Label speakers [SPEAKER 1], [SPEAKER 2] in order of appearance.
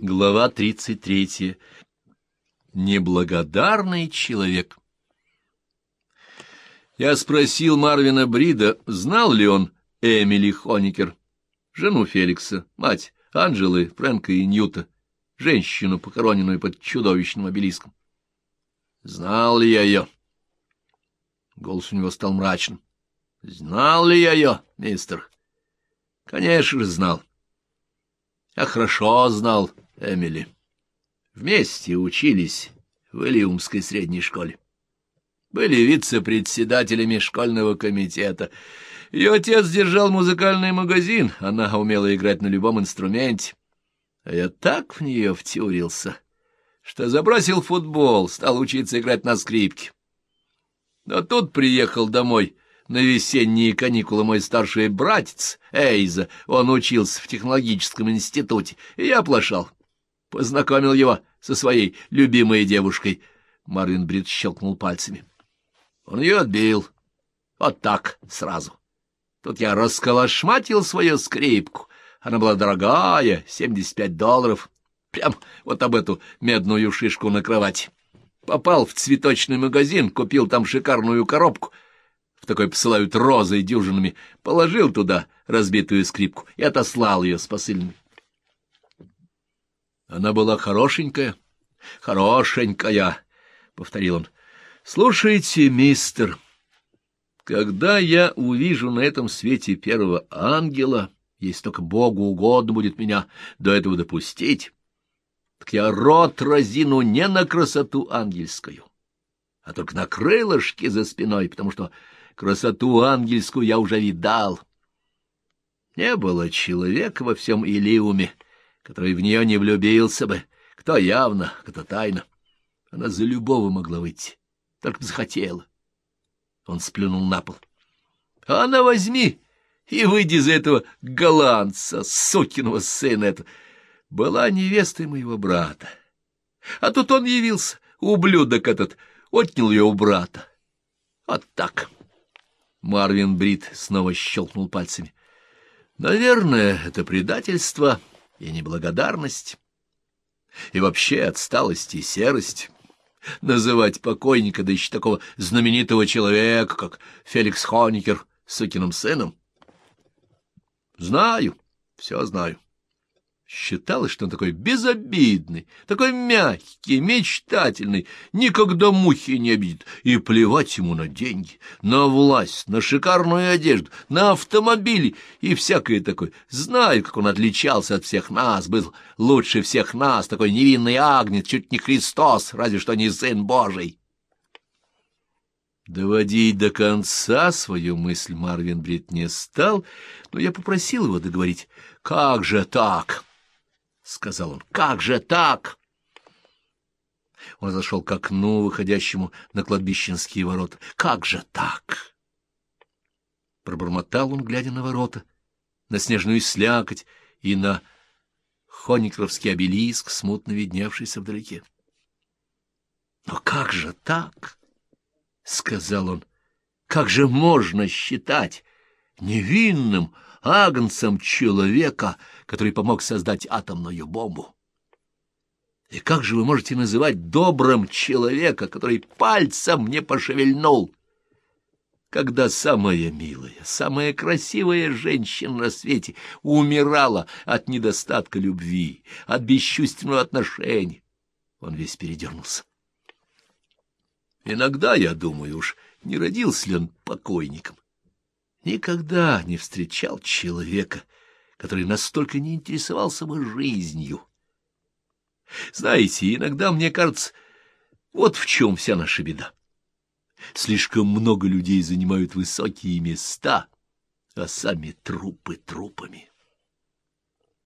[SPEAKER 1] Глава 33. Неблагодарный человек. Я спросил Марвина Брида, знал ли он Эмили Хоникер, жену Феликса, мать Анжелы, Фрэнка и Ньюта, женщину, похороненную под чудовищным обелиском. Знал ли я ее? Голос у него стал мрачным. Знал ли я ее, мистер? Конечно же, знал. Я хорошо знал Эмили. Вместе учились в Илиумской средней школе. Были вице-председателями школьного комитета. Ее отец держал музыкальный магазин, она умела играть на любом инструменте. А я так в нее втюрился, что забросил футбол, стал учиться играть на скрипке. Но тут приехал домой на весенние каникулы мой старший братец Эйза, он учился в технологическом институте, и я оплошал. Познакомил его со своей любимой девушкой. Марвин Брит щелкнул пальцами. Он ее отбил. Вот так, сразу. Тут я расколошматил свою скрипку. Она была дорогая, семьдесят пять долларов. Прям вот об эту медную шишку на кровать. Попал в цветочный магазин, купил там шикарную коробку — в такой посылают розой дюжинами, положил туда разбитую скрипку и отослал ее с посыльной. Она была хорошенькая, хорошенькая, — повторил он. — Слушайте, мистер, когда я увижу на этом свете первого ангела, если только Богу угодно будет меня до этого допустить, так я рот разину не на красоту ангельскую, а только на крылышки за спиной, потому что Красоту ангельскую я уже видал. Не было человека во всем Илиуме, который в нее не влюбился бы, кто явно, кто тайно. Она за любого могла выйти, только бы захотела. Он сплюнул на пол. — Она возьми и выйди за этого голландца, сукиного сына это. Была невестой моего брата. А тут он явился, ублюдок этот, отнял ее у брата. Вот так. Марвин Брит снова щелкнул пальцами. Наверное, это предательство и неблагодарность. И вообще отсталость и серость. Называть покойника, да еще такого знаменитого человека, как Феликс Хоникер, сукиным сыном. Знаю, все знаю. Считалось, что он такой безобидный, такой мягкий, мечтательный, никогда мухи не обидит, и плевать ему на деньги, на власть, на шикарную одежду, на автомобили и всякое такое. Знаю, как он отличался от всех нас, был лучше всех нас, такой невинный агнец, чуть не Христос, разве что не Сын Божий. Доводить до конца свою мысль Марвин Брит не стал, но я попросил его договорить. «Как же так?» — сказал он. — Как же так? Он зашел к окну, выходящему на кладбищенские ворота. — Как же так? Пробормотал он, глядя на ворота, на снежную слякоть и на хоникровский обелиск, смутно видневшийся вдалеке. — Но как же так? — сказал он. — Как же можно считать невинным, — агнцем человека, который помог создать атомную бомбу. И как же вы можете называть добрым человека, который пальцем не пошевельнул, когда самая милая, самая красивая женщина на свете умирала от недостатка любви, от бесчувственного отношения? Он весь передернулся. Иногда я думаю уж, не родился ли он покойником. Никогда не встречал человека, который настолько не интересовался бы жизнью. Знаете, иногда мне кажется, вот в чем вся наша беда. Слишком много людей занимают высокие места, а сами трупы трупами.